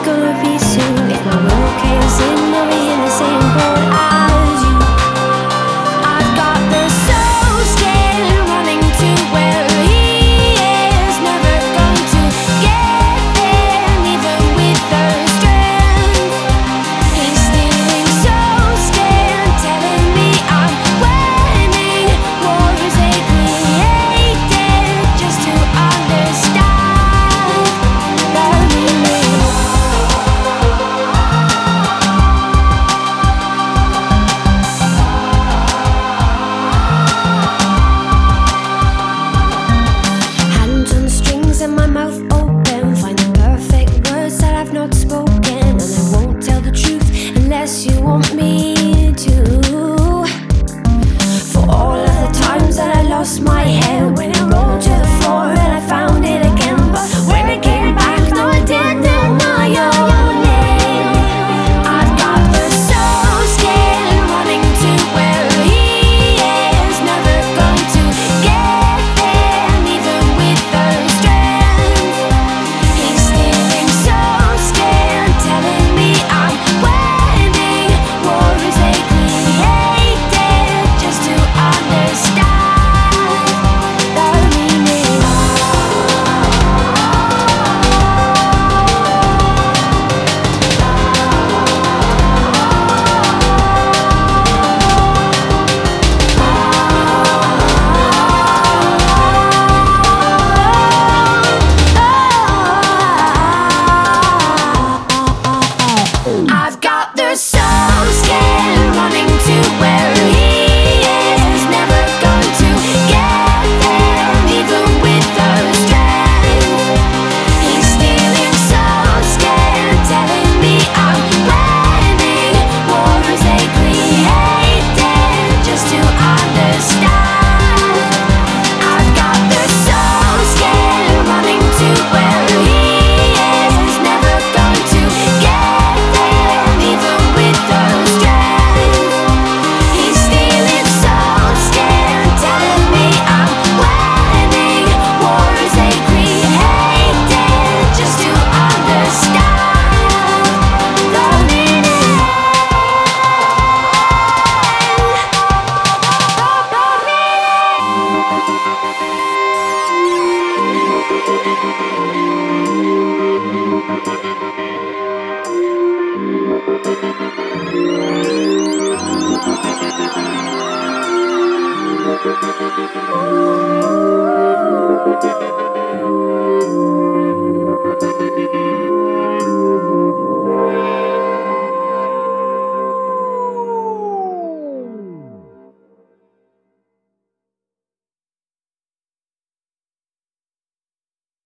gonna be soon. Thank you.